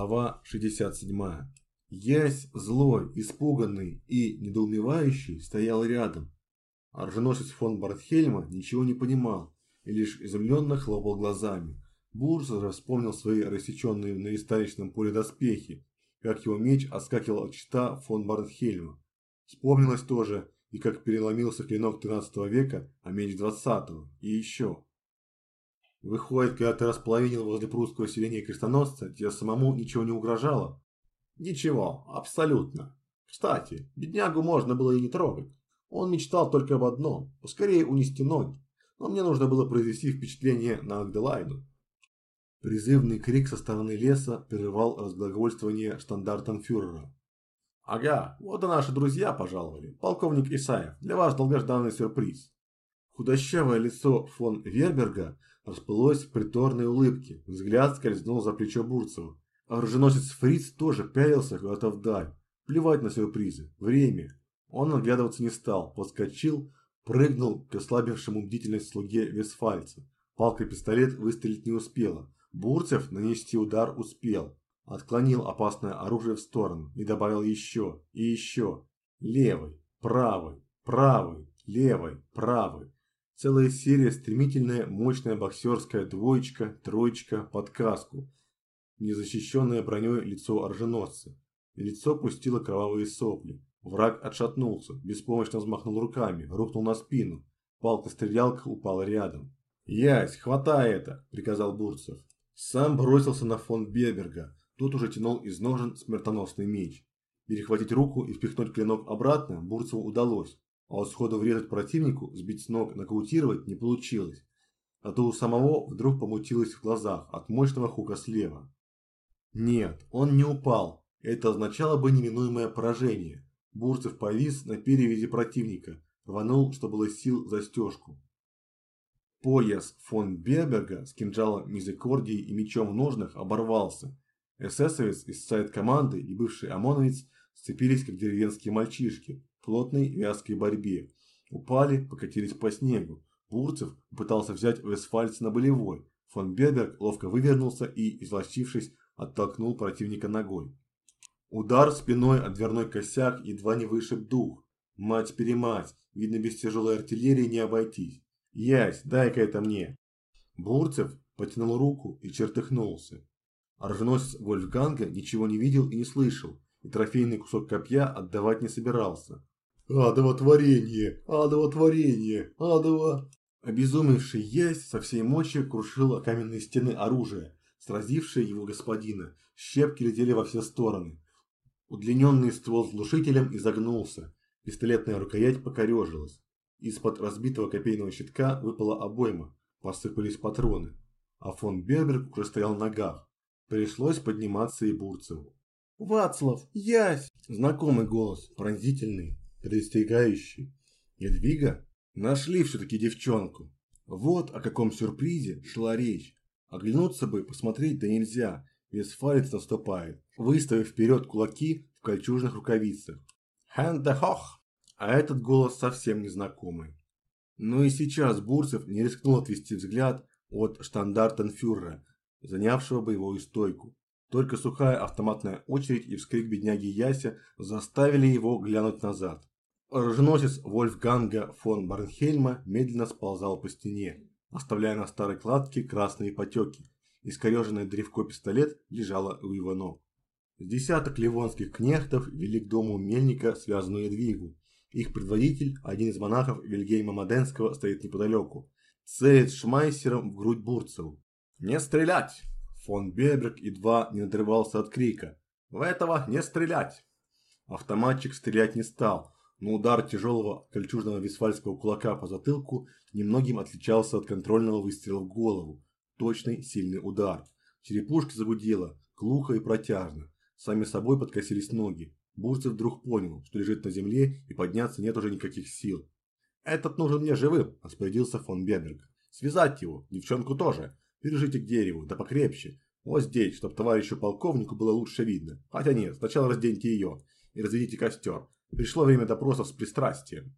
Глава 67. Ясь, злой, испуганный и недоумевающий, стоял рядом. Оруженосец фон Бартхельма ничего не понимал и лишь изумленно хлопал глазами. Бурсер вспомнил свои рассеченные на историчном поле доспехи, как его меч отскакивал от щита фон Бартхельма. Вспомнилось тоже и как переломился клинок 13 века, а меч 20 и еще. Выходит, когда ты располовинил возле прусского селения крестоносца, тебе самому ничего не угрожало? Ничего, абсолютно. Кстати, беднягу можно было и не трогать. Он мечтал только об одном – поскорее унести ноги. Но мне нужно было произвести впечатление на Агделайну. Призывный крик со стороны леса прерывал разглагольствование штандартенфюрера. «Ага, вот и наши друзья пожаловали. Полковник Исаев, для вас долгожданный сюрприз». Худощавое лицо фон Верберга – расплылось в приторной улыбке. Взгляд скользнул за плечо Бурцева. Оруженосец Фриц тоже пялился куда-то вдаль. Плевать на сюрпризы. Время. Он оглядываться не стал. Подскочил, прыгнул к ослабившему бдительность слуге Весфальца. Палка-пистолет выстрелить не успела. Бурцев нанести удар успел. Отклонил опасное оружие в сторону и добавил еще и еще. Левый, правый, правый, левый, правый. Целая серия стремительная, мощная боксерская двоечка, троечка под каску. Незащищенное броней лицо оруженосца. Лицо пустило кровавые сопли. Враг отшатнулся, беспомощно взмахнул руками, рухнул на спину. Палка-стрелялка упала рядом. «Ясь, хватай это!» – приказал Бурцев. Сам бросился на фон Беберга. Тот уже тянул из ножен смертоносный меч. Перехватить руку и впихнуть клинок обратно Бурцеву удалось а вот сходу врезать противнику, сбить с ног, нокаутировать не получилось. А то у самого вдруг помутилось в глазах от мощного хука слева. Нет, он не упал. Это означало бы неминуемое поражение. Бурцев повис на перевязи противника, рванул, что было сил, застежку. Пояс фон Берберга с кинжалом мизикордией и мечом в ножнах оборвался. Эсэсовец из сайт-команды и бывший ОМОНовец сцепились, как деревенские мальчишки, плотной вязкой борьбе. Упали, покатились по снегу. Бурцев пытался взять Вестфальц на болевой. Фон Берберг ловко вывернулся и, излощившись, оттолкнул противника ногой. Удар спиной от дверной косяк едва не вышиб дух. Мать-перемать, видно без тяжелой артиллерии не обойтись. Ясь, дай-ка это мне. Бурцев потянул руку и чертыхнулся. Оруженосец Вольфганга ничего не видел и не слышал, и трофейный кусок копья отдавать не собирался. Адово творение! Адово творение! Адово!» Обезумевший ясь со всей мощи крушил каменные стены оружия, сразившие его господина. Щепки летели во все стороны. Удлиненный ствол с глушителем изогнулся. Пистолетная рукоять покорежилась. Из-под разбитого копейного щитка выпала обойма. Посыпались патроны. А фон Берберг уже стоял на ногах. Пришлось подниматься и Бурцеву. «Вацлав! Ясь!» Знакомый голос, пронзительный, предостерегающий. Едвига? Нашли все-таки девчонку. Вот о каком сюрпризе шла речь. Оглянуться бы, посмотреть да нельзя. Весфалец наступает, выставив вперед кулаки в кольчужных рукавицах. Хендехох! А этот голос совсем незнакомый. Но и сейчас Бурцев не рискнул отвести взгляд от штандартенфюрера, занявшего боевую стойку. Только сухая автоматная очередь и вскрик бедняги Яся заставили его глянуть назад. Оруженосец Вольфганга фон Барнхельма медленно сползал по стене, оставляя на старой кладке красные потеки. Искореженный древко пистолет лежало у его ног. С десяток ливонских кнехтов вели к дому мельника связанную двигу. Их предводитель, один из монахов Вильгельма Маденского, стоит неподалеку. Целит шмайсером в грудь Бурцеву. «Не стрелять!» Фон Беберг едва не надрывался от крика. «В этого не стрелять!» Автоматчик стрелять не стал, но удар тяжелого кольчужного висфальского кулака по затылку немногим отличался от контрольного выстрела в голову. Точный, сильный удар. Черепушка загудела, глухо и протяжно. Сами собой подкосились ноги. Бурцев вдруг понял, что лежит на земле и подняться нет уже никаких сил. «Этот нужен мне живым», – распорядился фон Беберг. «Связать его, девчонку тоже. Пережите к дереву, да покрепче. Вот здесь, чтоб товарищу полковнику было лучше видно. Хотя нет, сначала разденьте ее и разведите костер. Пришло время допросов с пристрастием.